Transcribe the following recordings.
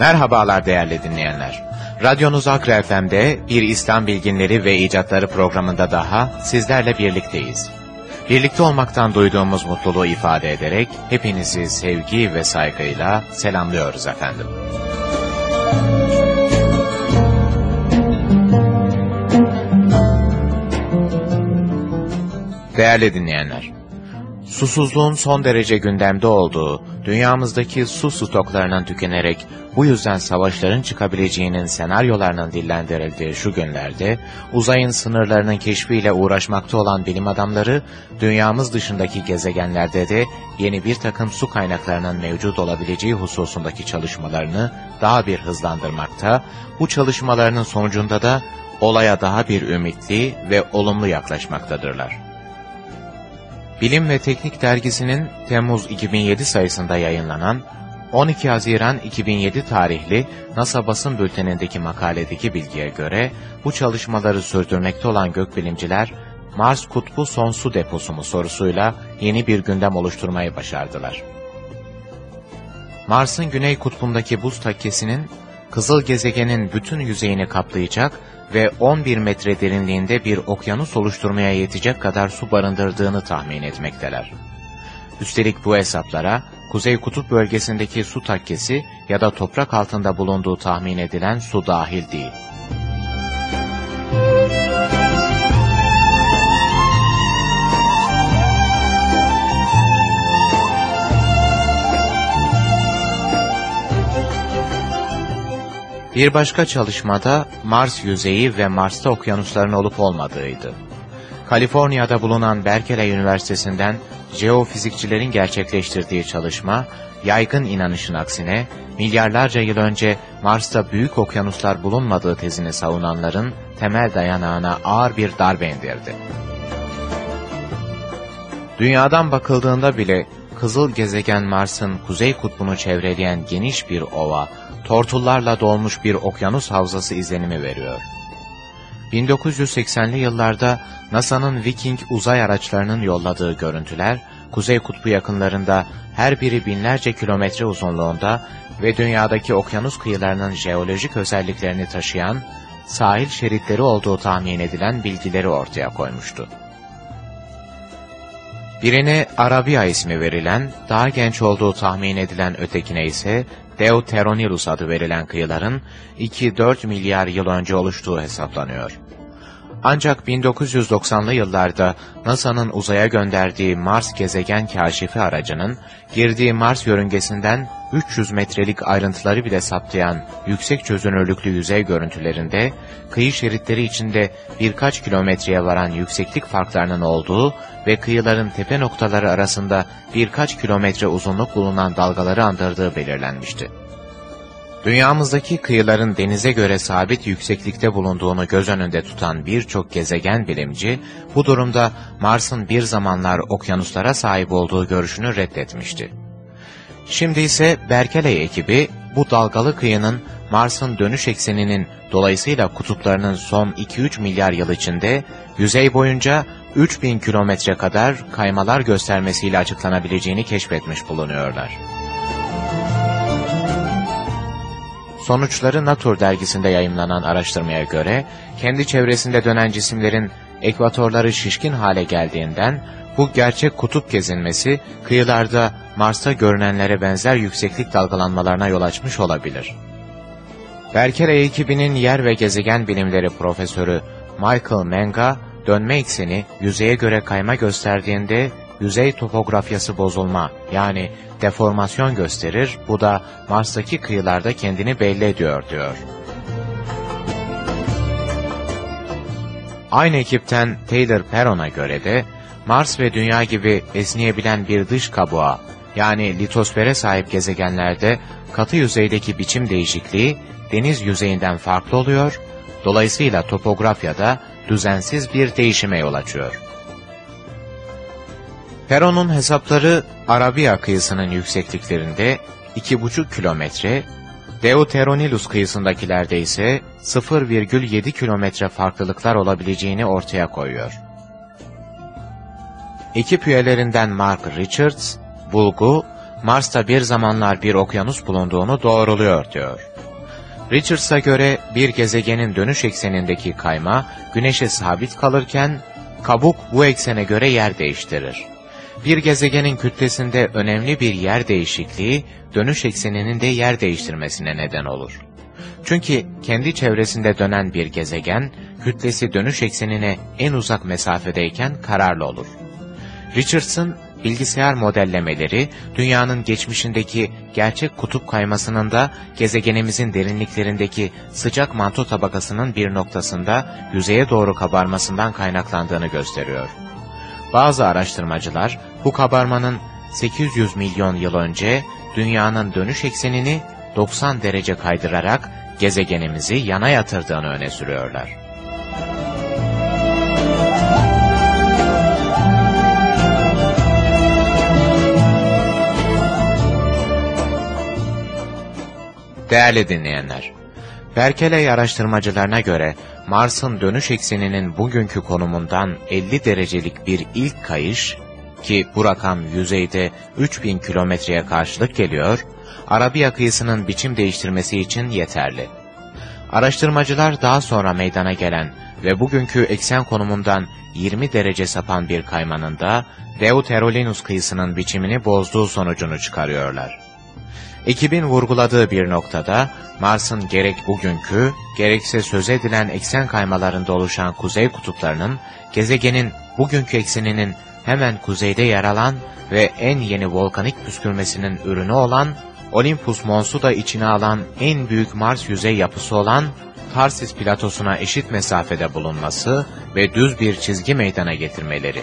Merhabalar değerli dinleyenler. Radyonuz Akra FM'de bir İslam Bilginleri ve İcatları programında daha sizlerle birlikteyiz. Birlikte olmaktan duyduğumuz mutluluğu ifade ederek hepinizi sevgi ve saygıyla selamlıyoruz efendim. Değerli dinleyenler, susuzluğun son derece gündemde olduğu, dünyamızdaki su stoklarının tükenerek bu yüzden savaşların çıkabileceğinin senaryolarının dillendirildiği şu günlerde, uzayın sınırlarının keşfiyle uğraşmakta olan bilim adamları, dünyamız dışındaki gezegenlerde de yeni bir takım su kaynaklarının mevcut olabileceği hususundaki çalışmalarını daha bir hızlandırmakta, bu çalışmalarının sonucunda da olaya daha bir ümitli ve olumlu yaklaşmaktadırlar. Bilim ve Teknik Dergisi'nin Temmuz 2007 sayısında yayınlanan 12 Haziran 2007 tarihli NASA basın bültenindeki makaledeki bilgiye göre bu çalışmaları sürdürmekte olan gökbilimciler Mars kutbu son su deposu mu sorusuyla yeni bir gündem oluşturmayı başardılar. Mars'ın güney kutbundaki buz takkesinin kızıl gezegenin bütün yüzeyini kaplayacak ve 11 metre derinliğinde bir okyanus oluşturmaya yetecek kadar su barındırdığını tahmin etmekteler. Üstelik bu hesaplara Kuzey Kutup bölgesindeki su takkesi ya da toprak altında bulunduğu tahmin edilen su dahil değil. Bir başka çalışmada Mars yüzeyi ve Mars'ta okyanusların olup olmadığıydı. Kaliforniya'da bulunan Berkeley Üniversitesi'nden jeofizikçilerin gerçekleştirdiği çalışma, yaygın inanışın aksine milyarlarca yıl önce Mars'ta büyük okyanuslar bulunmadığı tezini savunanların temel dayanağına ağır bir darbe indirdi. Dünyadan bakıldığında bile kızıl gezegen Mars'ın kuzey kutbunu çevreleyen geniş bir ova, tortullarla dolmuş bir okyanus havzası izlenimi veriyor. 1980'li yıllarda NASA'nın Viking uzay araçlarının yolladığı görüntüler, Kuzey Kutbu yakınlarında her biri binlerce kilometre uzunluğunda ve dünyadaki okyanus kıyılarının jeolojik özelliklerini taşıyan, sahil şeritleri olduğu tahmin edilen bilgileri ortaya koymuştu. Birine Arabia ismi verilen, daha genç olduğu tahmin edilen ötekine ise Deuteronilus adı verilen kıyıların 2-4 milyar yıl önce oluştuğu hesaplanıyor. Ancak 1990'lı yıllarda NASA'nın uzaya gönderdiği Mars gezegen kaşifi aracının girdiği Mars yörüngesinden 300 metrelik ayrıntıları bile saptayan yüksek çözünürlüklü yüzey görüntülerinde kıyı şeritleri içinde birkaç kilometreye varan yükseklik farklarının olduğu ve kıyıların tepe noktaları arasında birkaç kilometre uzunluk bulunan dalgaları andırdığı belirlenmişti. Dünyamızdaki kıyıların denize göre sabit yükseklikte bulunduğunu göz önünde tutan birçok gezegen bilimci, bu durumda Mars'ın bir zamanlar okyanuslara sahip olduğu görüşünü reddetmişti. Şimdi ise Berkeley ekibi bu dalgalı kıyının Mars'ın dönüş ekseninin dolayısıyla kutuplarının son 2-3 milyar yıl içinde yüzey boyunca 3000 kilometre kadar kaymalar göstermesiyle açıklanabileceğini keşfetmiş bulunuyorlar. Sonuçları Nature dergisinde yayımlanan araştırmaya göre, kendi çevresinde dönen cisimlerin ekvatorları şişkin hale geldiğinden bu gerçek kutup gezinmesi kıyılarda Mars'ta görünenlere benzer yükseklik dalgalanmalarına yol açmış olabilir. Berkeley ekibinin yer ve gezegen bilimleri profesörü Michael Menga, dönme ekseni yüzeye göre kayma gösterdiğinde yüzey topografyası bozulma yani deformasyon gösterir, bu da Mars'taki kıyılarda kendini belli ediyor diyor. Aynı ekipten Taylor Perron'a göre de Mars ve Dünya gibi esneyebilen bir dış kabuğa yani litosfere sahip gezegenlerde katı yüzeydeki biçim değişikliği deniz yüzeyinden farklı oluyor, dolayısıyla topografyada düzensiz bir değişime yol açıyor. Perron'un hesapları Arabiya kıyısının yüksekliklerinde 2,5 kilometre, Deuteronilus kıyısındakilerde ise 0,7 kilometre farklılıklar olabileceğini ortaya koyuyor. Ekip üyelerinden Mark Richards, bulgu, Mars'ta bir zamanlar bir okyanus bulunduğunu doğruluyor diyor. Richards'a göre bir gezegenin dönüş eksenindeki kayma, güneşe sabit kalırken, kabuk bu eksene göre yer değiştirir. Bir gezegenin kütlesinde önemli bir yer değişikliği, dönüş ekseninin de yer değiştirmesine neden olur. Çünkü kendi çevresinde dönen bir gezegen, kütlesi dönüş eksenine en uzak mesafedeyken kararlı olur. Richardson, bilgisayar modellemeleri, dünyanın geçmişindeki gerçek kutup kaymasının da gezegenimizin derinliklerindeki sıcak manto tabakasının bir noktasında yüzeye doğru kabarmasından kaynaklandığını gösteriyor. Bazı araştırmacılar bu kabarmanın 800 milyon yıl önce dünyanın dönüş eksenini 90 derece kaydırarak gezegenimizi yana yatırdığını öne sürüyorlar. Değerli dinleyenler, Berkeley araştırmacılarına göre Mars'ın dönüş ekseninin bugünkü konumundan 50 derecelik bir ilk kayış, ki bu rakam yüzeyde 3000 kilometreye karşılık geliyor, Arabiya kıyısının biçim değiştirmesi için yeterli. Araştırmacılar daha sonra meydana gelen ve bugünkü eksen konumundan 20 derece sapan bir kaymanın da Deuterolinus kıyısının biçimini bozduğu sonucunu çıkarıyorlar. Ekibin vurguladığı bir noktada Mars'ın gerek bugünkü gerekse söz edilen eksen kaymalarında oluşan kuzey kutuplarının gezegenin bugünkü ekseninin hemen kuzeyde yer alan ve en yeni volkanik püskürmesinin ürünü olan Olympus Mons'u da içine alan en büyük Mars yüzey yapısı olan Tarsis platosuna eşit mesafede bulunması ve düz bir çizgi meydana getirmeleri.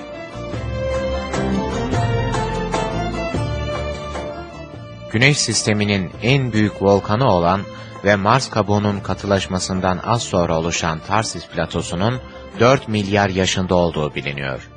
Güneş sisteminin en büyük volkanı olan ve Mars kabuğunun katılaşmasından az sonra oluşan Tarsis platosunun 4 milyar yaşında olduğu biliniyor.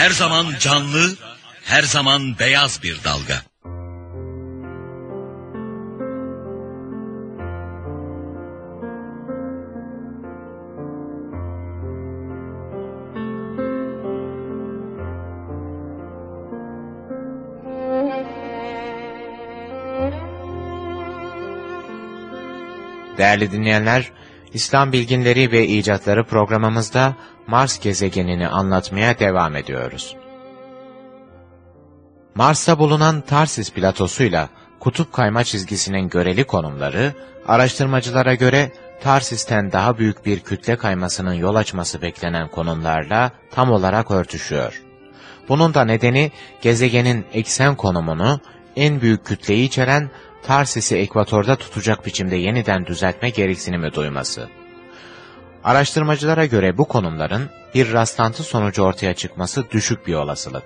Her zaman canlı, her zaman beyaz bir dalga. Değerli dinleyenler, İslam Bilginleri ve İcatları programımızda Mars gezegenini anlatmaya devam ediyoruz. Mars'ta bulunan Tarsis platosuyla kutup kayma çizgisinin göreli konumları, araştırmacılara göre Tarsis'ten daha büyük bir kütle kaymasının yol açması beklenen konumlarla tam olarak örtüşüyor. Bunun da nedeni gezegenin eksen konumunu en büyük kütleyi içeren Tarsis'i ekvatorda tutacak biçimde yeniden düzeltme gereksinimi duyması. Araştırmacılara göre bu konumların bir rastlantı sonucu ortaya çıkması düşük bir olasılık.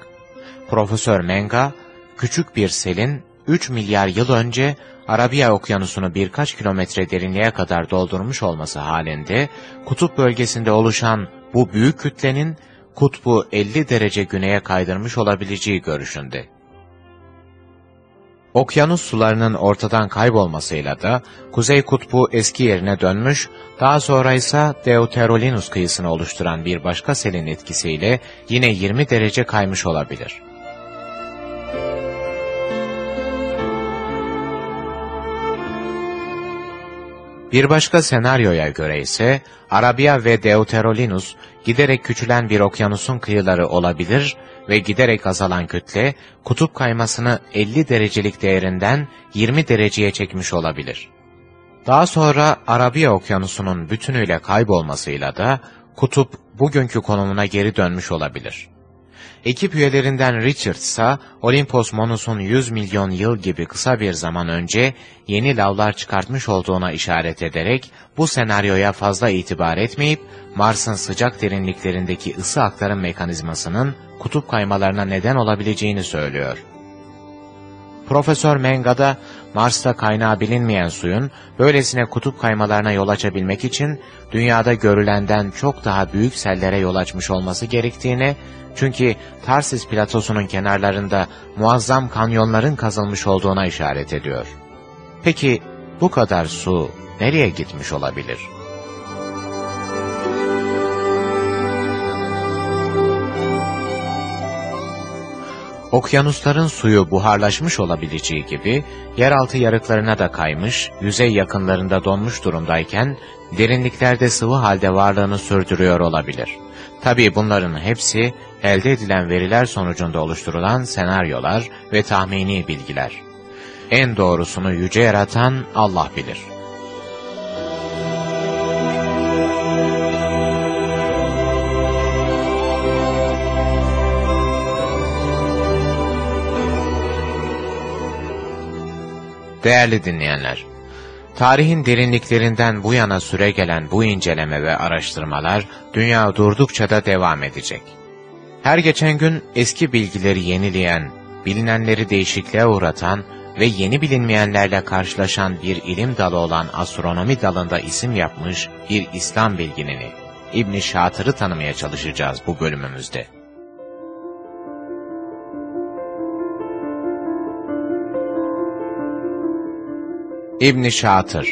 Profesör Menga, küçük bir selin 3 milyar yıl önce Arabiya Okyanusu'nu birkaç kilometre derinliğe kadar doldurmuş olması halinde, kutup bölgesinde oluşan bu büyük kütlenin kutbu 50 derece güneye kaydırmış olabileceği görüşünde. Okyanus sularının ortadan kaybolmasıyla da Kuzey Kutbu eski yerine dönmüş, daha sonra ise Deuterolinus kıyısını oluşturan bir başka selin etkisiyle yine 20 derece kaymış olabilir. Bir başka senaryoya göre ise Arabia ve Deuterolinus giderek küçülen bir okyanusun kıyıları olabilir ve giderek azalan kütle kutup kaymasını 50 derecelik değerinden 20 dereceye çekmiş olabilir. Daha sonra Arabia Okyanusu'nun bütünüyle kaybolmasıyla da kutup bugünkü konumuna geri dönmüş olabilir. Ekip üyelerinden Richard ise Olimpos Monus'un 100 milyon yıl gibi kısa bir zaman önce yeni lavlar çıkartmış olduğuna işaret ederek bu senaryoya fazla itibar etmeyip Mars'ın sıcak derinliklerindeki ısı aktarım mekanizmasının kutup kaymalarına neden olabileceğini söylüyor. Profesör Menga'da Mars'ta kaynağı bilinmeyen suyun böylesine kutup kaymalarına yol açabilmek için dünyada görülenden çok daha büyük sellere yol açmış olması gerektiğini çünkü Tarsis platosunun kenarlarında muazzam kanyonların kazılmış olduğuna işaret ediyor. Peki bu kadar su nereye gitmiş olabilir? Okyanusların suyu buharlaşmış olabileceği gibi, yeraltı yarıklarına da kaymış, yüzey yakınlarında donmuş durumdayken, derinliklerde sıvı halde varlığını sürdürüyor olabilir. Tabii bunların hepsi, elde edilen veriler sonucunda oluşturulan senaryolar ve tahmini bilgiler. En doğrusunu yüce yaratan Allah bilir. Değerli dinleyenler, tarihin derinliklerinden bu yana süre gelen bu inceleme ve araştırmalar dünya durdukça da devam edecek. Her geçen gün eski bilgileri yenileyen, bilinenleri değişikliğe uğratan ve yeni bilinmeyenlerle karşılaşan bir ilim dalı olan astronomi dalında isim yapmış bir İslam bilginini, İbn Şatır'ı tanımaya çalışacağız bu bölümümüzde. İbni Şatır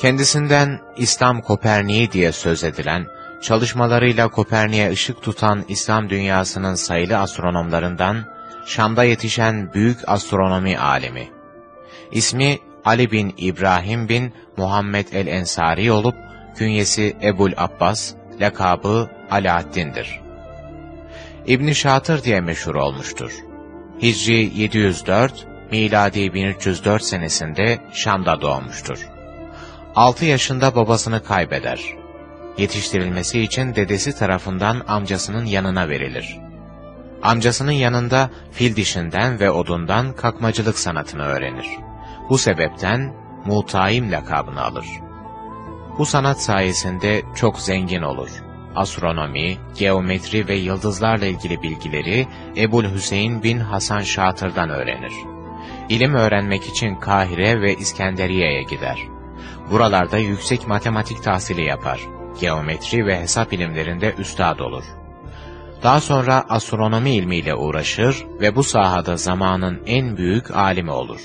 Kendisinden İslam Koperniği diye söz edilen, çalışmalarıyla Kopernik'e ışık tutan İslam dünyasının sayılı astronomlarından, Şam'da yetişen büyük astronomi alemi. İsmi Ali bin İbrahim bin Muhammed el-Ensari olup, künyesi Ebul Abbas, lakabı Alaaddin'dir. İbn Şatır diye meşhur olmuştur. Hicri 704, miladi 1304 senesinde Şam'da doğmuştur. 6 yaşında babasını kaybeder. Yetiştirilmesi için dedesi tarafından amcasının yanına verilir. Amcasının yanında fil dişinden ve odundan kakmacılık sanatını öğrenir. Bu sebepten Mutaim lakabını alır. Bu sanat sayesinde çok zengin olur. Astronomi, geometri ve yıldızlarla ilgili bilgileri Ebul Hüseyin bin Hasan Şatır'dan öğrenir. İlim öğrenmek için Kahire ve İskenderiye'ye gider. Buralarda yüksek matematik tahsili yapar. Geometri ve hesap ilimlerinde üstad olur. Daha sonra astronomi ilmiyle uğraşır ve bu sahada zamanın en büyük alimi olur.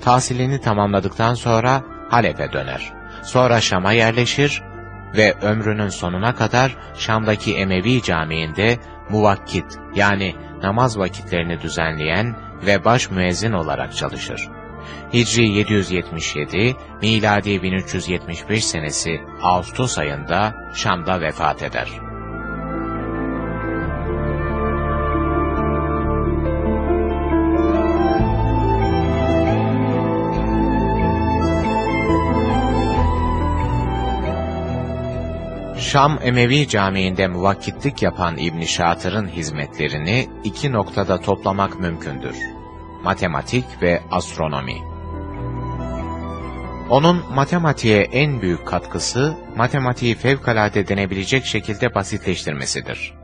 Tahsilini tamamladıktan sonra Halep'e döner. Sonra Şam'a yerleşir ve ömrünün sonuna kadar Şam'daki Emevi Camii'nde muvakkit yani namaz vakitlerini düzenleyen ve baş müezzin olarak çalışır. Hicri 777, miladi 1375 senesi Ağustos ayında Şam'da vefat eder. Şam Emevi Camii'nde muvakkitlik yapan İbn Şatır'ın hizmetlerini iki noktada toplamak mümkündür. Matematik ve astronomi. Onun matematiğe en büyük katkısı, matematiği fevkalade denebilecek şekilde basitleştirmesidir.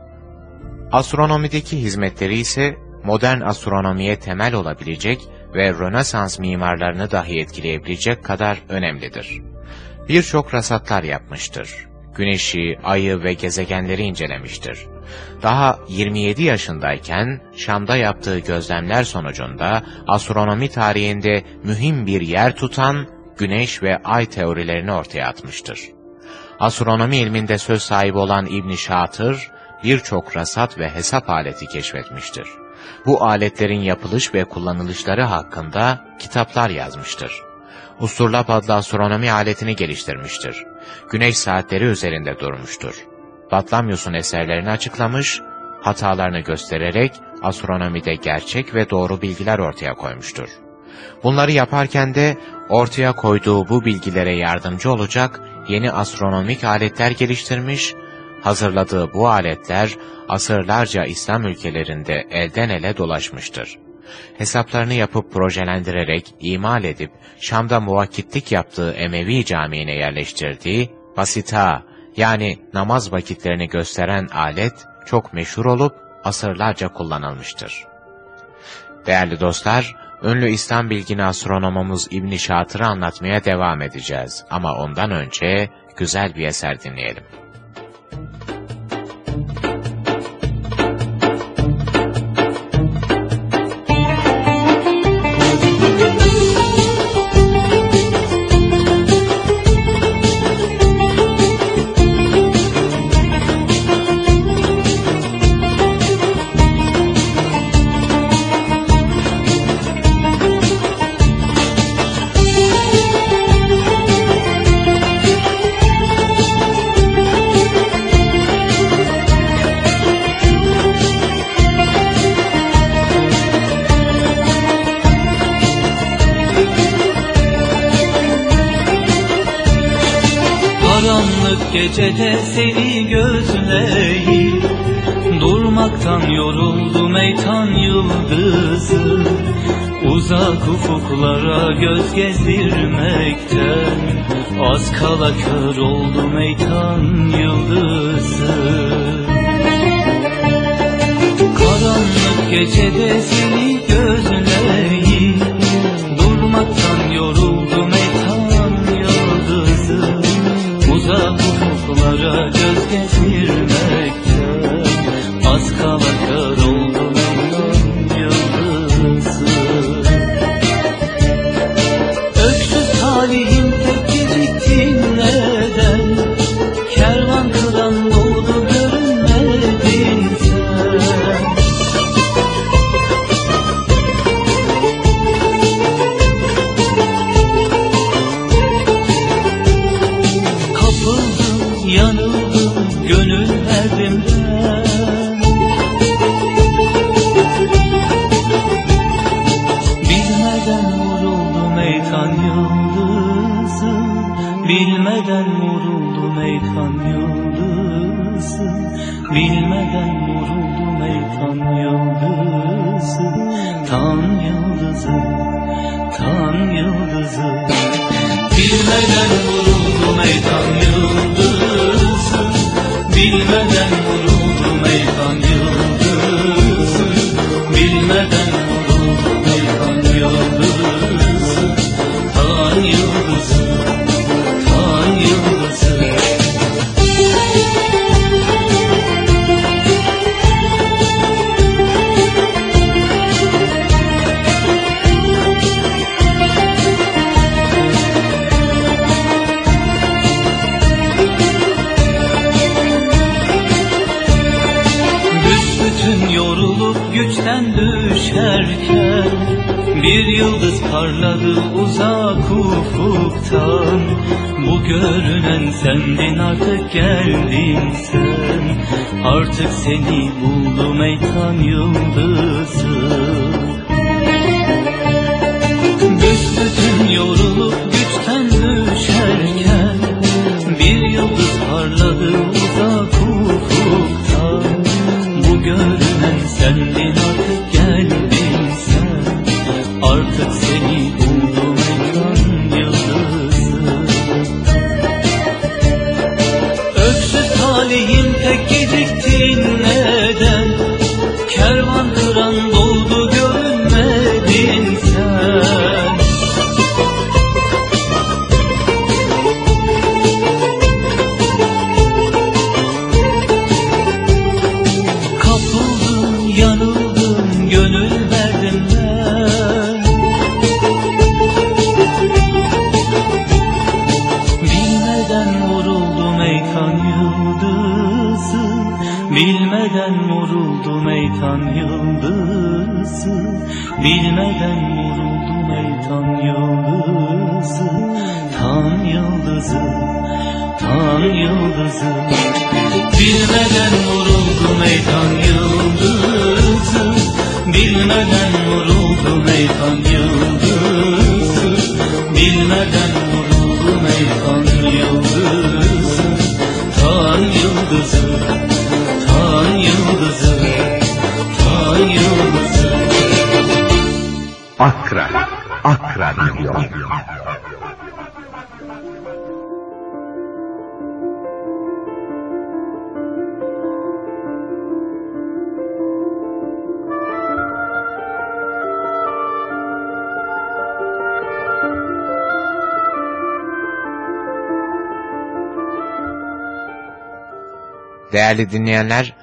Astronomideki hizmetleri ise, modern astronomiye temel olabilecek ve Rönesans mimarlarını dahi etkileyebilecek kadar önemlidir. Birçok rasatlar yapmıştır güneşi, ayı ve gezegenleri incelemiştir. Daha 27 yaşındayken Şam'da yaptığı gözlemler sonucunda astronomi tarihinde mühim bir yer tutan güneş ve ay teorilerini ortaya atmıştır. Astronomi ilminde söz sahibi olan İbn Şatır, birçok rasat ve hesap aleti keşfetmiştir. Bu aletlerin yapılış ve kullanılışları hakkında kitaplar yazmıştır. Usturlap adlı astronomi aletini geliştirmiştir. Güneş saatleri üzerinde durmuştur. Batlamyus'un eserlerini açıklamış, hatalarını göstererek astronomide gerçek ve doğru bilgiler ortaya koymuştur. Bunları yaparken de ortaya koyduğu bu bilgilere yardımcı olacak yeni astronomik aletler geliştirmiş, hazırladığı bu aletler asırlarca İslam ülkelerinde elden ele dolaşmıştır hesaplarını yapıp projelendirerek, imal edip, Şam'da muvakkitlik yaptığı Emevi Camii'ne yerleştirdiği basita yani namaz vakitlerini gösteren alet çok meşhur olup asırlarca kullanılmıştır. Değerli dostlar, ünlü İslam bilgini astronomumuz İbn Şatır'ı anlatmaya devam edeceğiz ama ondan önce güzel bir eser dinleyelim. Seni gözleyip Durmaktan yoruldu meytan yıldızı. Uzak ufuklara göz gezdirmekten. Az kala kör oldu meytan yıldızı Değerli dinleyenler,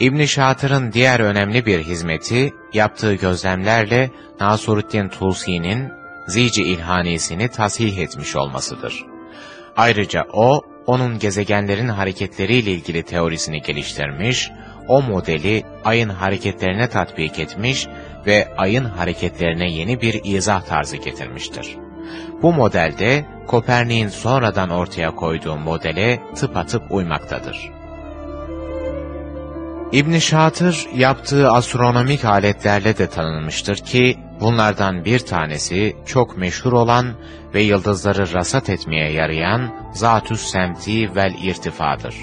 İbn Şatır'ın diğer önemli bir hizmeti, yaptığı gözlemlerle Nasuruddin Tulsi'nin Zici İlhanisini tasih etmiş olmasıdır. Ayrıca o, onun gezegenlerin hareketleriyle ilgili teorisini geliştirmiş, o modeli ayın hareketlerine tatbik etmiş ve ayın hareketlerine yeni bir izah tarzı getirmiştir. Bu modelde Kopernik'in sonradan ortaya koyduğu modele tıpatıp uymaktadır. İbn Şatır yaptığı astronomik aletlerle de tanınmıştır ki bunlardan bir tanesi çok meşhur olan ve yıldızları rasat etmeye yarayan Zatüs Semti vel irtifadır.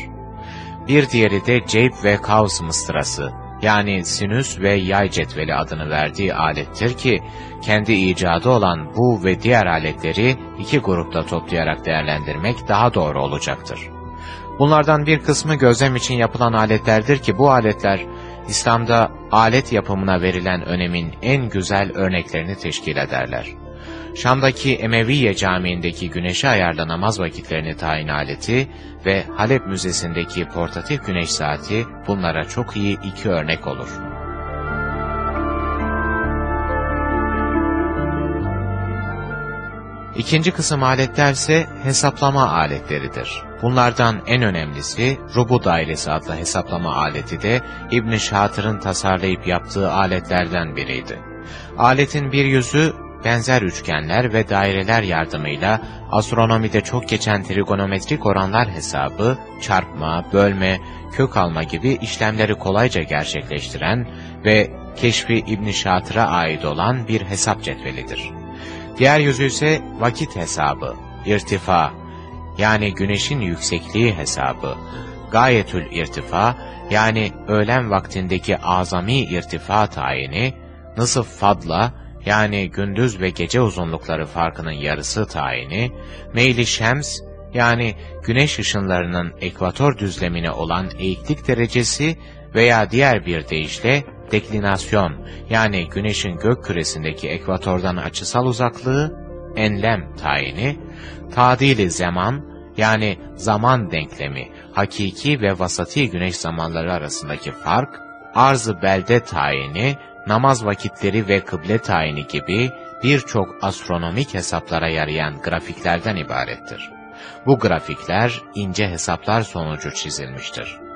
Bir diğeri de Ceyb ve Kavs mıstırası yani sinüs ve yay cetveli adını verdiği alettir ki kendi icadı olan bu ve diğer aletleri iki grupta toplayarak değerlendirmek daha doğru olacaktır. Bunlardan bir kısmı gözlem için yapılan aletlerdir ki bu aletler İslam'da alet yapımına verilen önemin en güzel örneklerini teşkil ederler. Şam'daki Emeviye Camii'ndeki güneşe ayarlı namaz vakitlerini tayin aleti ve Halep Müzesi'ndeki portatif güneş saati bunlara çok iyi iki örnek olur. İkinci kısım aletler ise hesaplama aletleridir. Bunlardan en önemlisi rubu dairesi adlı hesaplama aleti de İbn Şatır'ın tasarlayıp yaptığı aletlerden biriydi. Aletin bir yüzü benzer üçgenler ve daireler yardımıyla astronomide çok geçen trigonometrik oranlar hesabı, çarpma, bölme, kök alma gibi işlemleri kolayca gerçekleştiren ve keşfi İbn Şatır'a ait olan bir hesap cetvelidir. Diğer yüzü ise vakit hesabı, irtifa, yani güneşin yüksekliği hesabı, gayetül irtifa, yani öğlen vaktindeki azami irtifa tayini, nısıf fadla, yani gündüz ve gece uzunlukları farkının yarısı tayini, meyli şems, yani güneş ışınlarının ekvator düzlemine olan eğiklik derecesi veya diğer bir deyişle deklinasyon, yani güneşin gök küresindeki ekvatordan açısal uzaklığı, enlem tayini, tadili zaman, yani zaman denklemi, hakiki ve vasati güneş zamanları arasındaki fark, arz-ı belde tayini, namaz vakitleri ve kıble tayini gibi birçok astronomik hesaplara yarayan grafiklerden ibarettir. Bu grafikler ince hesaplar sonucu çizilmiştir.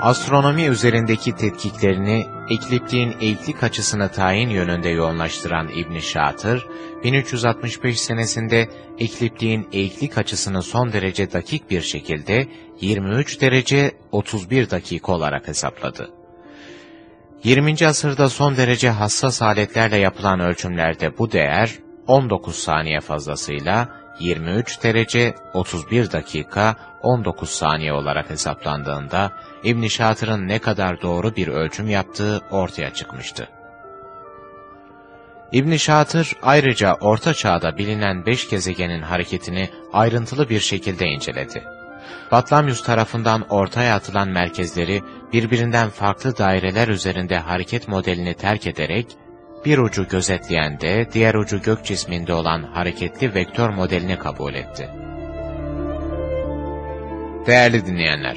Astronomi üzerindeki tetkiklerini eklipliğin eğiklik açısını tayin yönünde yoğunlaştıran İbn Şatır, 1365 senesinde eklipliğin eğiklik açısını son derece dakik bir şekilde 23 derece 31 dakika olarak hesapladı. 20. asırda son derece hassas aletlerle yapılan ölçümlerde bu değer 19 saniye fazlasıyla 23 derece 31 dakika 19 saniye olarak hesaplandığında İbn Şatır'ın ne kadar doğru bir ölçüm yaptığı ortaya çıkmıştı. İbn Şatır ayrıca Orta Çağ'da bilinen beş gezegenin hareketini ayrıntılı bir şekilde inceledi. Batlamyus tarafından ortaya atılan merkezleri birbirinden farklı daireler üzerinde hareket modelini terk ederek bir ucu gözetleyen de diğer ucu gök cisminde olan hareketli vektör modelini kabul etti. Değerli dinleyenler,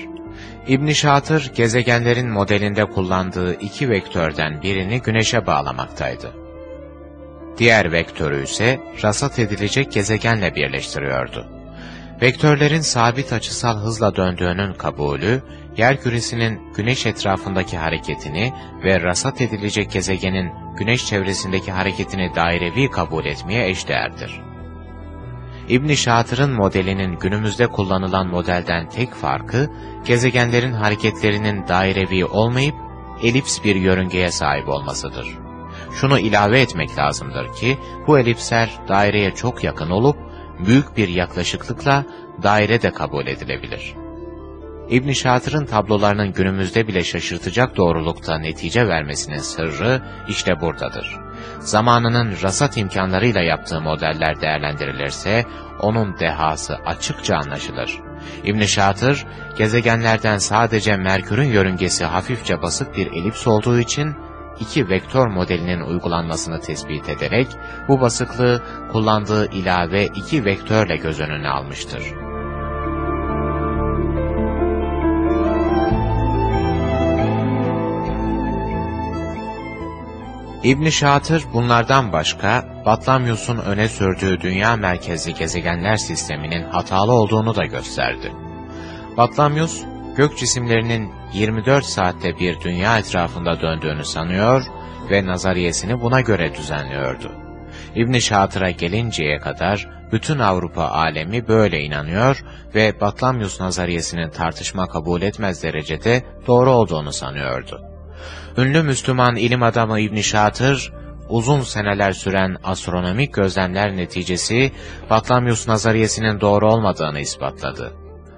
İbn Şatır gezegenlerin modelinde kullandığı iki vektörden birini güneşe bağlamaktaydı. Diğer vektörü ise rasat edilecek gezegenle birleştiriyordu. Vektörlerin sabit açısal hızla döndüğünün kabulü, yer küresinin güneş etrafındaki hareketini ve rasat edilecek gezegenin güneş çevresindeki hareketini dairevi kabul etmeye eşdeğerdir. İbn Şatır'ın modelinin günümüzde kullanılan modelden tek farkı, gezegenlerin hareketlerinin dairevi olmayıp, elips bir yörüngeye sahip olmasıdır. Şunu ilave etmek lazımdır ki, bu elipsler daireye çok yakın olup, büyük bir yaklaşıklıkla daire de kabul edilebilir. İbn Şatır'ın tablolarının günümüzde bile şaşırtacak doğrulukta netice vermesinin sırrı işte buradadır. Zamanının rasat imkanlarıyla yaptığı modeller değerlendirilirse, onun dehası açıkça anlaşılır. İbn Şatır, gezegenlerden sadece Merkür'ün yörüngesi hafifçe basık bir elips olduğu için, iki vektör modelinin uygulanmasını tespit ederek, bu basıklığı kullandığı ilave iki vektörle göz önüne almıştır. İbn Şatır bunlardan başka Batlamyus'un öne sürdüğü dünya merkezli gezegenler sisteminin hatalı olduğunu da gösterdi. Batlamyus, gök cisimlerinin 24 saatte bir dünya etrafında döndüğünü sanıyor ve nazariyesini buna göre düzenliyordu. İbn Şatır'a gelinceye kadar bütün Avrupa alemi böyle inanıyor ve Batlamyus nazariyesinin tartışma kabul etmez derecede doğru olduğunu sanıyordu. Ünlü Müslüman ilim adamı İbn Şatır, uzun seneler süren astronomik gözlemler neticesi Batlamyus nazariyesinin doğru olmadığını ispatladı.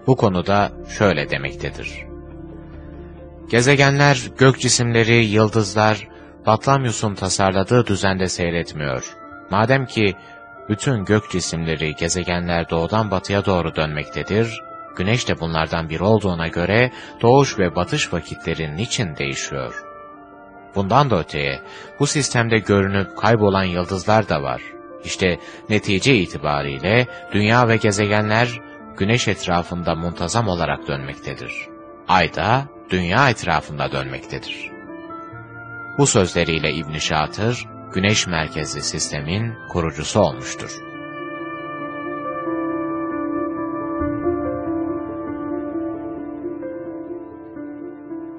Bu konuda şöyle demektedir. Gezegenler, gök cisimleri, yıldızlar, Batlamyus'un tasarladığı düzende seyretmiyor. Madem ki bütün gök cisimleri, gezegenler doğudan batıya doğru dönmektedir, Güneş de bunlardan biri olduğuna göre doğuş ve batış vakitleri niçin değişiyor? Bundan da öteye bu sistemde görünüp kaybolan yıldızlar da var. İşte netice itibariyle dünya ve gezegenler güneş etrafında muntazam olarak dönmektedir. Ay da dünya etrafında dönmektedir. Bu sözleriyle İbn Şatır, güneş merkezli sistemin kurucusu olmuştur.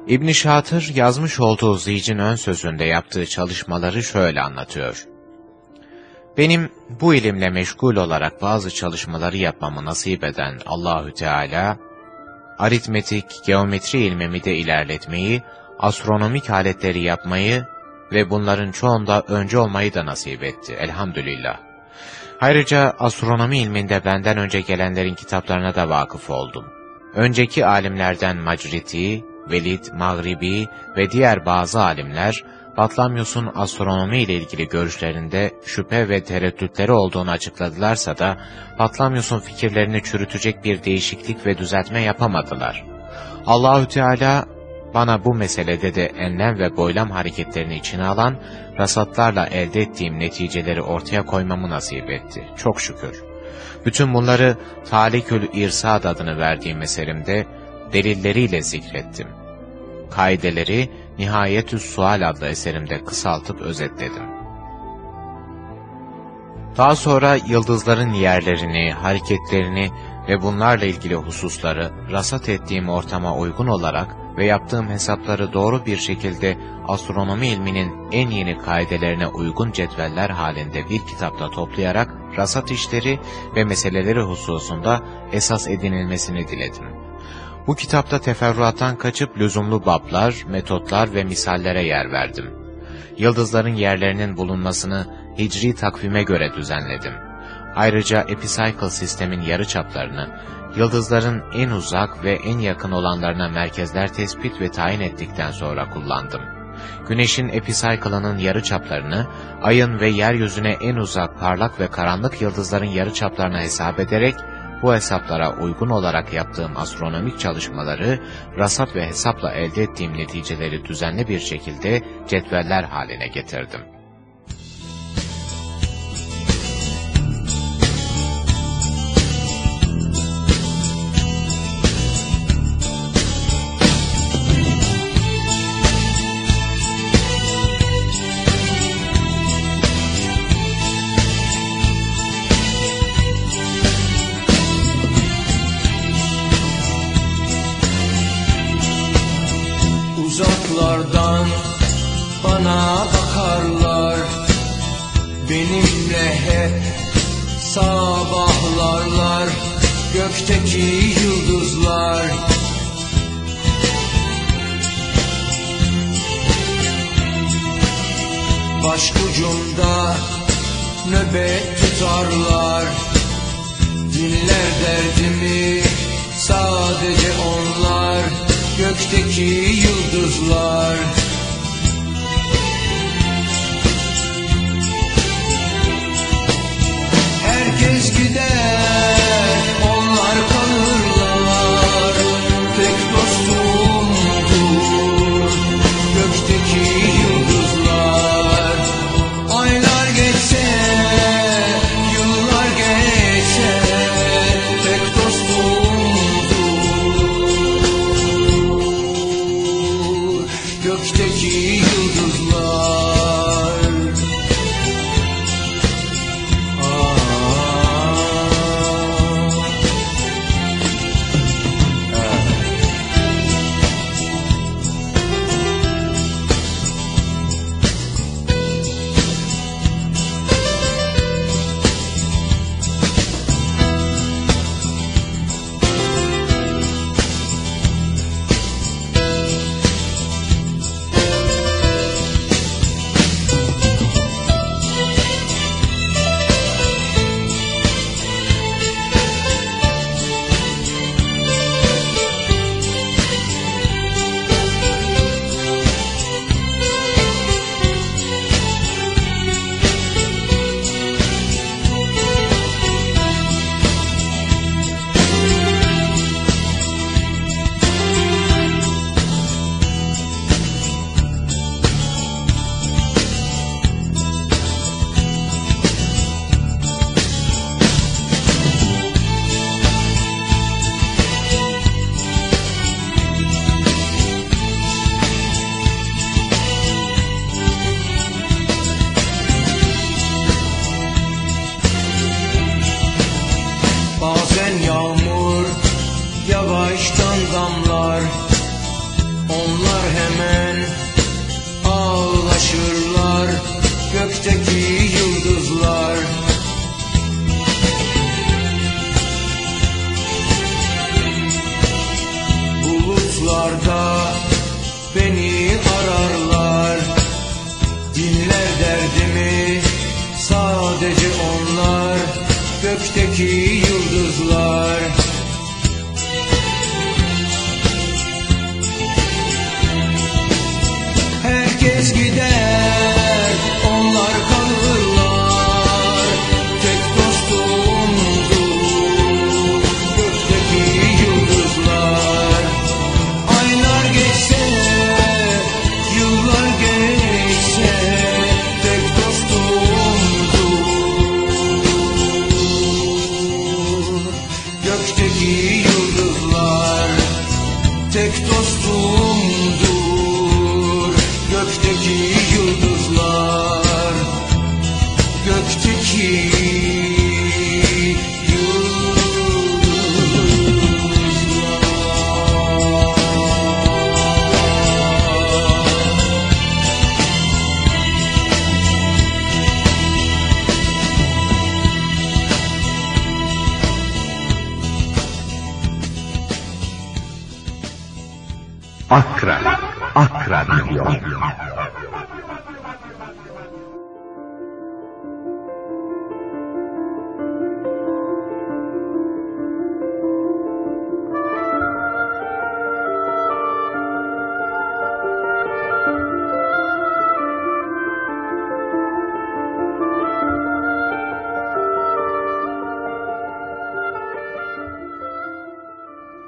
İbn Şatır yazmış olduğu Zic'in ön sözünde yaptığı çalışmaları şöyle anlatıyor. Benim bu ilimle meşgul olarak bazı çalışmaları yapmamı nasip eden Allahü Teala, aritmetik, geometri ilmimi de ilerletmeyi, astronomik aletleri yapmayı ve bunların çoğunda önce olmayı da nasip etti. Elhamdülillah. Ayrıca astronomi ilminde benden önce gelenlerin kitaplarına da vakıf oldum. Önceki alimlerden Macriti, Velid, Magribi ve diğer bazı alimler, Batlamyus'un astronomi ile ilgili görüşlerinde şüphe ve tereddütleri olduğunu açıkladılarsa da, Batlamyus'un fikirlerini çürütecek bir değişiklik ve düzeltme yapamadılar. Allahü Teala bana bu meselede de enlem ve boylam hareketlerini içine alan, rasatlarla elde ettiğim neticeleri ortaya koymamı nasip etti. Çok şükür. Bütün bunları Talikül İrsad adını verdiğim eserimde delilleriyle zikrettim. Kaideleri Nihayetü Sual adlı eserimde kısaltıp özetledim. Daha sonra yıldızların yerlerini, hareketlerini ve bunlarla ilgili hususları rasat ettiğim ortama uygun olarak ve yaptığım hesapları doğru bir şekilde astronomi ilminin en yeni kaidelerine uygun cetveller halinde bir kitapta toplayarak rasat işleri ve meseleleri hususunda esas edinilmesini diledim. Bu kitapta teferruattan kaçıp lüzumlu bablar, metotlar ve misallere yer verdim. Yıldızların yerlerinin bulunmasını hicri takvime göre düzenledim. Ayrıca epicycle sistemin yarıçaplarını, yıldızların en uzak ve en yakın olanlarına merkezler tespit ve tayin ettikten sonra kullandım. Güneşin epicycle'ının yarıçaplarını, ayın ve yeryüzüne en uzak parlak ve karanlık yıldızların yarıçaplarına hesap ederek, bu hesaplara uygun olarak yaptığım astronomik çalışmaları, rasat ve hesapla elde ettiğim neticeleri düzenli bir şekilde cetveller haline getirdim.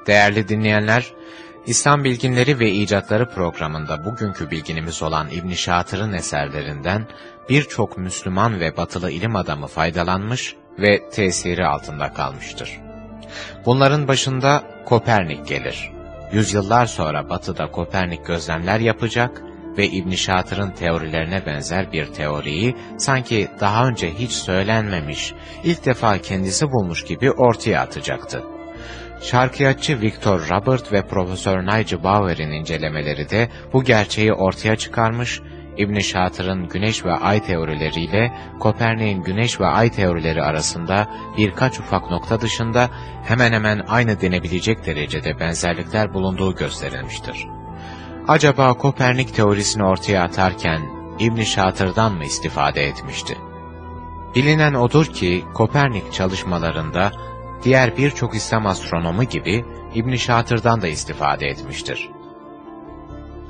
Değerli dinleyenler, İslam Bilginleri ve İcatları programında bugünkü bilginimiz olan İbn Şatır'ın eserlerinden birçok Müslüman ve batılı ilim adamı faydalanmış ve tesiri altında kalmıştır. Bunların başında Kopernik gelir. Yüzyıllar sonra batıda Kopernik gözlemler yapacak ve İbn Şatır'ın teorilerine benzer bir teoriyi sanki daha önce hiç söylenmemiş, ilk defa kendisi bulmuş gibi ortaya atacaktı. Şarkiyatçı Victor Robert ve Profesör Nigel Bauer'in incelemeleri de bu gerçeği ortaya çıkarmış, İbn Şatır'ın güneş ve ay teorileriyle Kopernik'in güneş ve ay teorileri arasında birkaç ufak nokta dışında hemen hemen aynı denebilecek derecede benzerlikler bulunduğu gösterilmiştir. Acaba Kopernik teorisini ortaya atarken İbn Şatır'dan mı istifade etmişti? Bilinen odur ki Kopernik çalışmalarında diğer birçok İslam astronomu gibi İbn Şatır'dan da istifade etmiştir.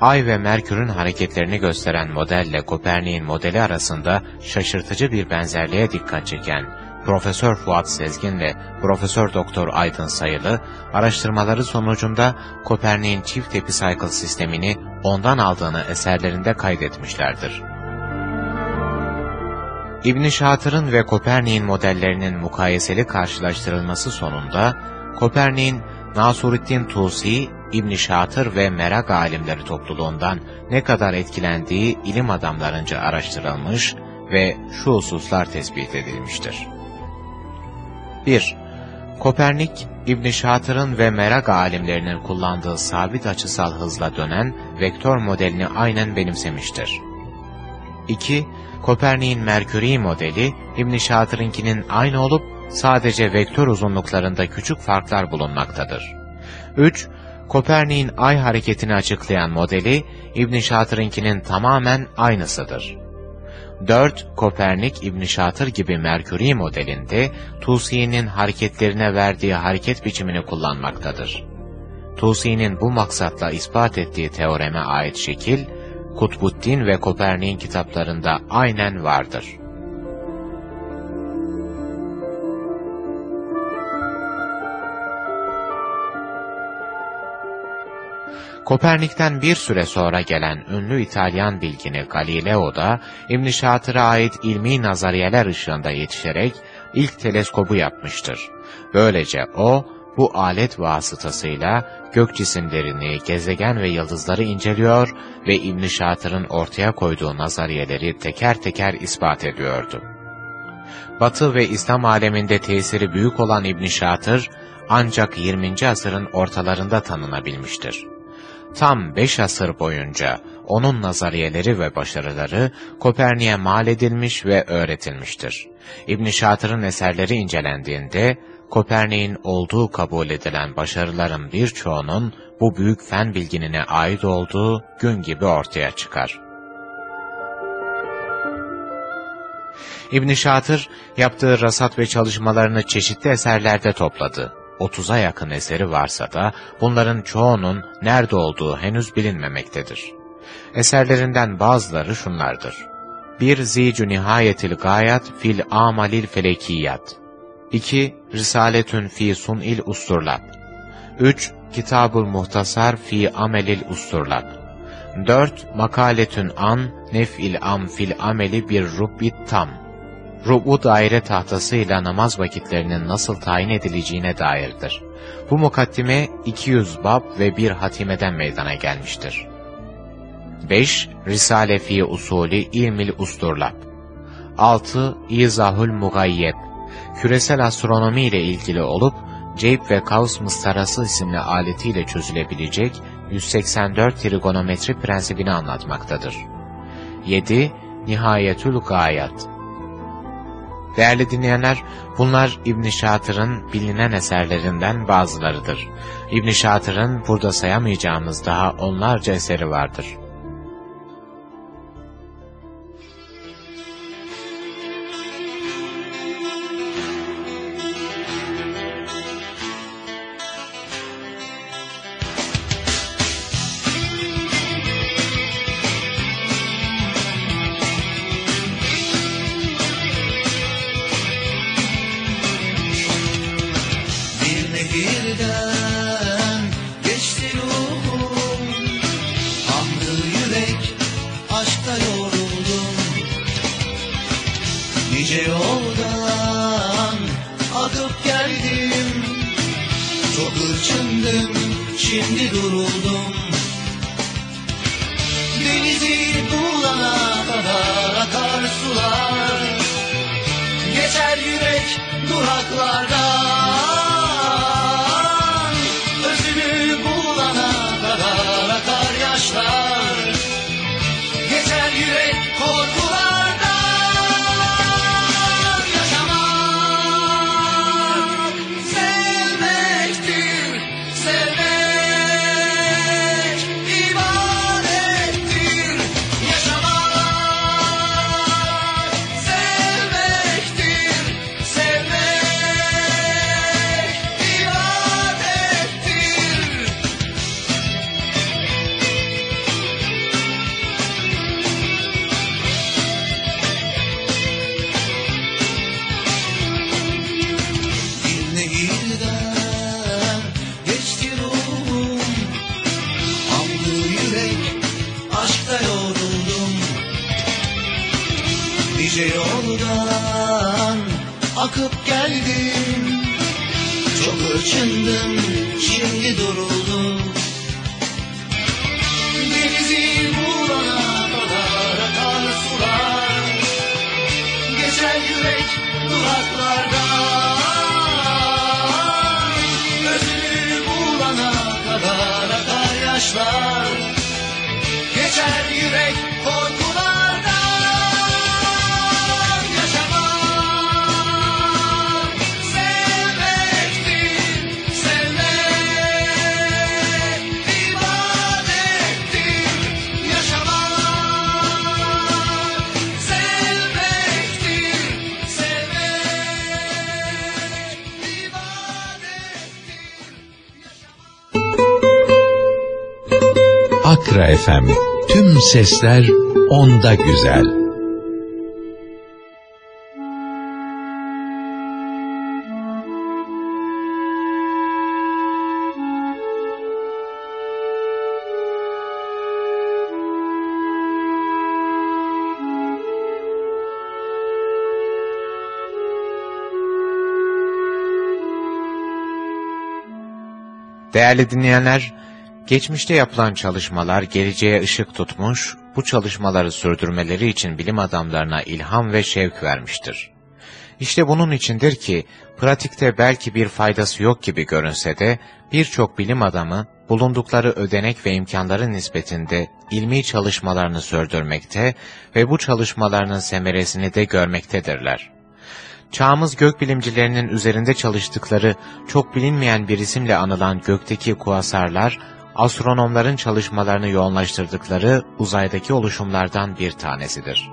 Ay ve Merkür'ün hareketlerini gösteren modelle Kopernik'in modeli arasında şaşırtıcı bir benzerliğe dikkat çeken Profesör Fuat Sezgin ve Profesör Doktor Aydın Sayılı, araştırmaları sonucunda Kopernik'in çift epicycle sistemini ondan aldığını eserlerinde kaydetmişlerdir. İbn Şatır'ın ve Kopernik'in modellerinin mukayeseli karşılaştırılması sonunda, Kopernik'in Nasuruddin Tusi, İbn Şatır ve merak alimleri topluluğundan ne kadar etkilendiği ilim adamlarınca araştırılmış ve şu hususlar tespit edilmiştir. 1. Kopernik, İbn Şatır'ın ve merak alimlerinin kullandığı sabit açısal hızla dönen vektör modelini aynen benimsemiştir. 2. Kopernik'in Merkürî modeli, İbn Şatır'ınkinin aynı olup sadece vektör uzunluklarında küçük farklar bulunmaktadır. 3. Kopernik'in ay hareketini açıklayan modeli, İbn Şatır'ınkinin tamamen aynısıdır. 4. Kopernik, İbn Şatır gibi Merkürî modelinde Tusi'nin hareketlerine verdiği hareket biçimini kullanmaktadır. Tusi'nin bu maksatla ispat ettiği teoreme ait şekil, Kutbuddin ve Kopernik'in kitaplarında aynen vardır. Kopernik'ten bir süre sonra gelen ünlü İtalyan bilgini Galileo da İbn Şatır'a ait ilmi nazariyeler ışığında yetişerek ilk teleskobu yapmıştır. Böylece o, bu alet vasıtasıyla gök cisimlerini, gezegen ve yıldızları inceliyor ve İbn Şatır'ın ortaya koyduğu nazariyeleri teker teker ispat ediyordu. Batı ve İslam aleminde tesiri büyük olan İbn Şatır ancak 20. asırın ortalarında tanınabilmiştir. Tam beş asır boyunca onun nazariyeleri ve başarıları Kopernik'e mal edilmiş ve öğretilmiştir. İbn Şatır'ın eserleri incelendiğinde Kopernik'in olduğu kabul edilen başarıların birçoğunun bu büyük fen bilginine ait olduğu gün gibi ortaya çıkar. İbn Şatır yaptığı rasat ve çalışmalarını çeşitli eserlerde topladı. 30'a yakın eseri varsa da bunların çoğunun nerede olduğu henüz bilinmemektedir. Eserlerinden bazıları şunlardır. 1. Zicü Nihayetil Gayat fil Amalil Felekiyat 2. Risaletün fi Sun'il Usturlab 3. Kitabul Muhtasar fi Amelil Usturlab 4. Makaletün an nef'il am fil ameli bir rubbit tam rubu daire tahtasıyla namaz vakitlerinin nasıl tayin edileceğine dairdir. Bu mukaddime 200 bab ve bir hatimeden meydana gelmiştir. 5. Risale fi usulü ilmil usturlab 6. İzahül mugayyeb Küresel astronomi ile ilgili olup, Ceyp ve Kaus mıstarası isimli aletiyle çözülebilecek 184 trigonometri prensibini anlatmaktadır. 7. Nihayetül Gayat Değerli dinleyenler, bunlar İbn Şatır'ın bilinen eserlerinden bazılarıdır. İbn Şatır'ın burada sayamayacağımız daha onlarca eseri vardır. Şimdi duruldum Akra FM. Tüm sesler onda güzel. Değerli dinleyenler, geçmişte yapılan çalışmalar geleceğe ışık tutmuş, bu çalışmaları sürdürmeleri için bilim adamlarına ilham ve şevk vermiştir. İşte bunun içindir ki, pratikte belki bir faydası yok gibi görünse de, birçok bilim adamı bulundukları ödenek ve imkanların nispetinde ilmi çalışmalarını sürdürmekte ve bu çalışmalarının semeresini de görmektedirler. Çağımız gökbilimcilerinin üzerinde çalıştıkları çok bilinmeyen bir isimle anılan gökteki kuasarlar, astronomların çalışmalarını yoğunlaştırdıkları uzaydaki oluşumlardan bir tanesidir.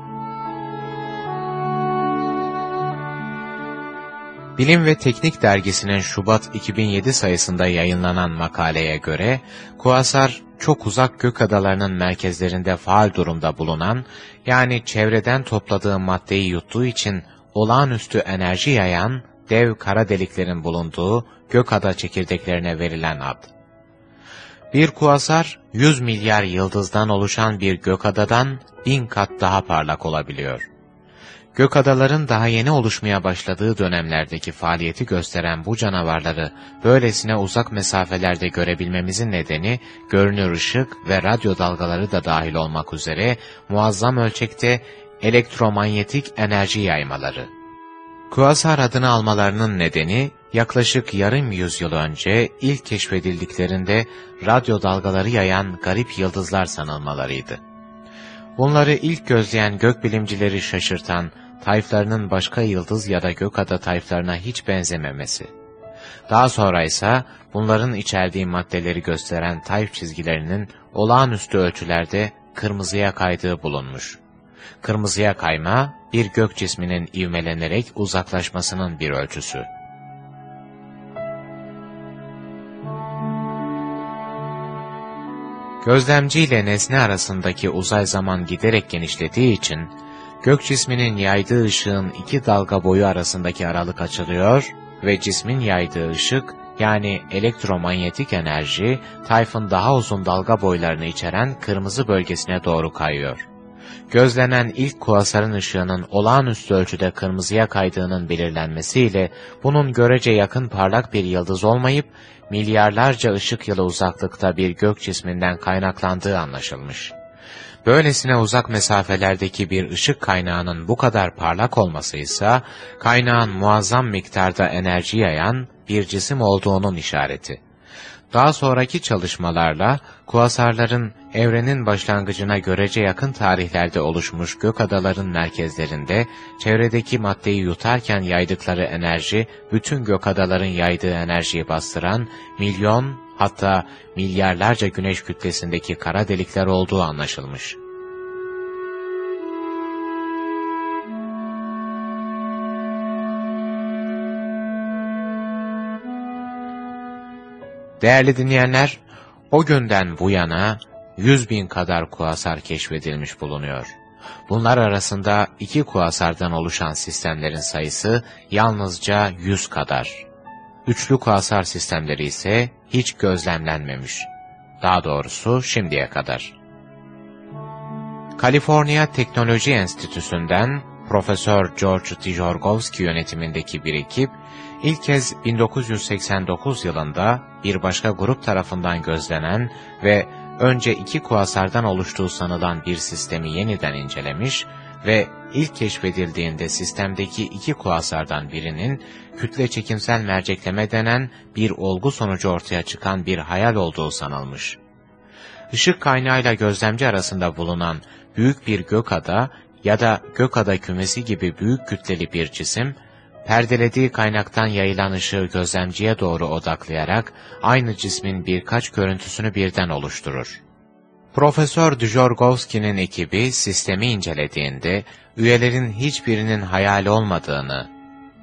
Bilim ve Teknik dergisinin Şubat 2007 sayısında yayınlanan makaleye göre, kuasar çok uzak gök adalarının merkezlerinde faal durumda bulunan, yani çevreden topladığı maddeyi yuttuğu için olağanüstü enerji yayan dev kara deliklerin bulunduğu gökada çekirdeklerine verilen ad. Bir kuasar, 100 milyar yıldızdan oluşan bir gökadadan bin kat daha parlak olabiliyor. Gökadaların daha yeni oluşmaya başladığı dönemlerdeki faaliyeti gösteren bu canavarları böylesine uzak mesafelerde görebilmemizin nedeni görünür ışık ve radyo dalgaları da dahil olmak üzere muazzam ölçekte elektromanyetik enerji yaymaları. Kuasar adını almalarının nedeni yaklaşık yarım yüzyıl önce ilk keşfedildiklerinde radyo dalgaları yayan garip yıldızlar sanılmalarıydı. Bunları ilk gözleyen gökbilimcileri şaşırtan tayflarının başka yıldız ya da gökada tayflarına hiç benzememesi. Daha sonra ise bunların içerdiği maddeleri gösteren tayf çizgilerinin olağanüstü ölçülerde kırmızıya kaydığı bulunmuş. Kırmızıya kayma, bir gök cisminin ivmelenerek uzaklaşmasının bir ölçüsü. Gözlemci ile nesne arasındaki uzay zaman giderek genişlediği için, gök cisminin yaydığı ışığın iki dalga boyu arasındaki aralık açılıyor ve cismin yaydığı ışık, yani elektromanyetik enerji, tayfın daha uzun dalga boylarını içeren kırmızı bölgesine doğru kayıyor. Gözlenen ilk kuasarın ışığının olağanüstü ölçüde kırmızıya kaydığının belirlenmesiyle, bunun görece yakın parlak bir yıldız olmayıp, milyarlarca ışık yılı uzaklıkta bir gök cisminden kaynaklandığı anlaşılmış. Böylesine uzak mesafelerdeki bir ışık kaynağının bu kadar parlak olması ise, kaynağın muazzam miktarda enerji yayan bir cisim olduğunun işareti. Daha sonraki çalışmalarla, kuasarların evrenin başlangıcına görece yakın tarihlerde oluşmuş gök adaların merkezlerinde, çevredeki maddeyi yutarken yaydıkları enerji, bütün gök adaların yaydığı enerjiyi bastıran, milyon, hatta milyarlarca güneş kütlesindeki kara delikler olduğu anlaşılmış. Değerli dinleyenler, o günden bu yana yüz bin kadar kuasar keşfedilmiş bulunuyor. Bunlar arasında iki kuasardan oluşan sistemlerin sayısı yalnızca yüz kadar. Üçlü kuasar sistemleri ise hiç gözlemlenmemiş. Daha doğrusu şimdiye kadar. Kaliforniya Teknoloji Enstitüsü'nden Profesör George Tijorgovski yönetimindeki bir ekip, ilk kez 1989 yılında bir başka grup tarafından gözlenen ve önce iki kuasardan oluştuğu sanılan bir sistemi yeniden incelemiş ve ilk keşfedildiğinde sistemdeki iki kuasardan birinin kütle çekimsel mercekleme denen bir olgu sonucu ortaya çıkan bir hayal olduğu sanılmış. Işık kaynağıyla gözlemci arasında bulunan büyük bir gökada ya da gökada kümesi gibi büyük kütleli bir cisim, perdelediği kaynaktan yayılan ışığı gözlemciye doğru odaklayarak aynı cismin birkaç görüntüsünü birden oluşturur. Profesör Djorgovski'nin ekibi sistemi incelediğinde üyelerin hiçbirinin hayali olmadığını,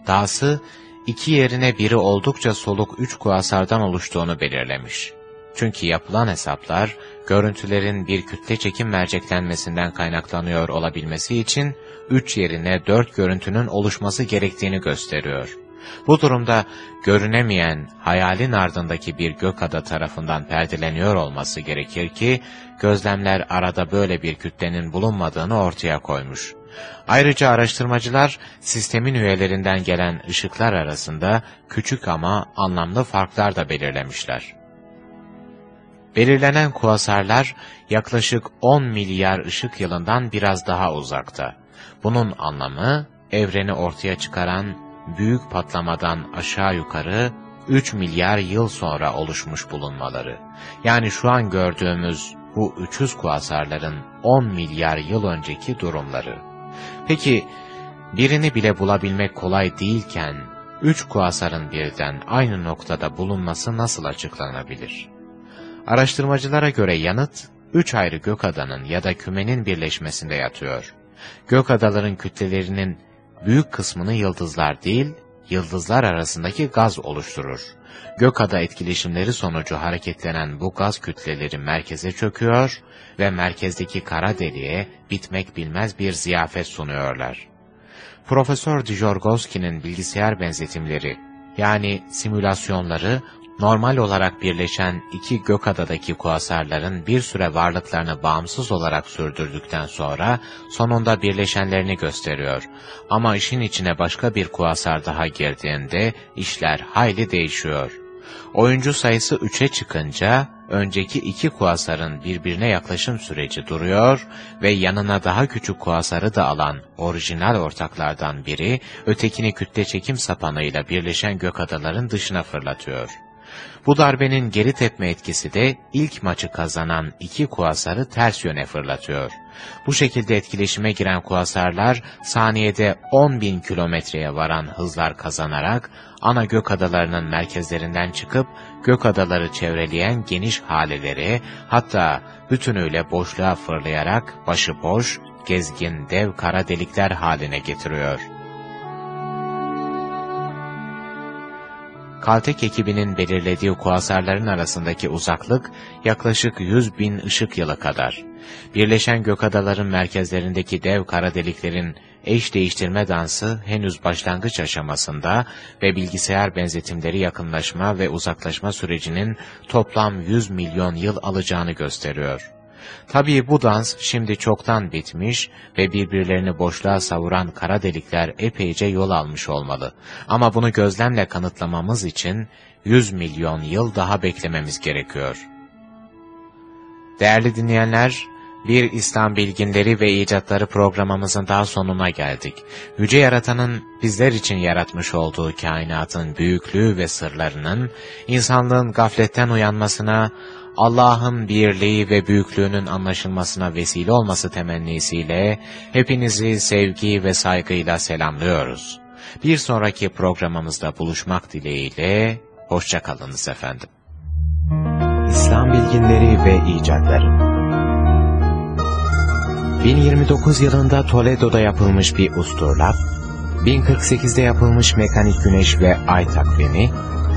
dahası iki yerine biri oldukça soluk üç kuasardan oluştuğunu belirlemiş. Çünkü yapılan hesaplar, görüntülerin bir kütle çekim merceklenmesinden kaynaklanıyor olabilmesi için, üç yerine dört görüntünün oluşması gerektiğini gösteriyor. Bu durumda görünemeyen hayalin ardındaki bir gökada tarafından perdeleniyor olması gerekir ki, gözlemler arada böyle bir kütlenin bulunmadığını ortaya koymuş. Ayrıca araştırmacılar, sistemin üyelerinden gelen ışıklar arasında küçük ama anlamlı farklar da belirlemişler. Belirlenen kuasarlar yaklaşık 10 milyar ışık yılından biraz daha uzakta. Bunun anlamı, evreni ortaya çıkaran büyük patlamadan aşağı yukarı 3 milyar yıl sonra oluşmuş bulunmaları. Yani şu an gördüğümüz bu 300 kuasarların 10 milyar yıl önceki durumları. Peki birini bile bulabilmek kolay değilken, üç kuasarın birden aynı noktada bulunması nasıl açıklanabilir? Araştırmacılara göre yanıt, üç ayrı gök adanın ya da kümenin birleşmesinde yatıyor. Gök adaların kütlelerinin büyük kısmını yıldızlar değil, yıldızlar arasındaki gaz oluşturur. Gökada etkileşimleri sonucu hareketlenen bu gaz kütleleri merkeze çöküyor ve merkezdeki kara deliğe bitmek bilmez bir ziyafet sunuyorlar. Profesör Dijorgovski'nin bilgisayar benzetimleri, yani simülasyonları, normal olarak birleşen iki gökadadaki kuasarların bir süre varlıklarını bağımsız olarak sürdürdükten sonra sonunda birleşenlerini gösteriyor. Ama işin içine başka bir kuasar daha girdiğinde işler hayli değişiyor. Oyuncu sayısı 3'e çıkınca önceki iki kuasarın birbirine yaklaşım süreci duruyor ve yanına daha küçük kuasarı da alan orijinal ortaklardan biri ötekini kütle çekim sapanıyla birleşen gök adaların dışına fırlatıyor. Bu darbenin geri tepme etkisi de ilk maçı kazanan iki kuasarı ters yöne fırlatıyor. Bu şekilde etkileşime giren kuasarlar saniyede 10 bin kilometreye varan hızlar kazanarak ana gök adalarının merkezlerinden çıkıp gök adaları çevreleyen geniş haleleri hatta bütünüyle boşluğa fırlayarak başıboş, gezgin dev kara delikler haline getiriyor. Caltech ekibinin belirlediği kuasarların arasındaki uzaklık yaklaşık 100 bin ışık yılı kadar. Birleşen gökadaların merkezlerindeki dev kara deliklerin eş değiştirme dansı henüz başlangıç aşamasında ve bilgisayar benzetimleri yakınlaşma ve uzaklaşma sürecinin toplam 100 milyon yıl alacağını gösteriyor. Tabii bu dans şimdi çoktan bitmiş ve birbirlerini boşluğa savuran kara delikler epeyce yol almış olmalı. Ama bunu gözlemle kanıtlamamız için 100 milyon yıl daha beklememiz gerekiyor. Değerli dinleyenler, bir İslam bilginleri ve icatları programımızın daha sonuna geldik. Yüce Yaratan'ın bizler için yaratmış olduğu kainatın büyüklüğü ve sırlarının, insanlığın gafletten uyanmasına, Allah'ın birliği ve büyüklüğünün anlaşılmasına vesile olması temennisiyle hepinizi sevgi ve saygıyla selamlıyoruz. Bir sonraki programımızda buluşmak dileğiyle, hoşçakalınız efendim. İslam bilginleri ve icatları 1029 yılında Toledo'da yapılmış bir usturlap, 1048'de yapılmış mekanik güneş ve ay takvimi,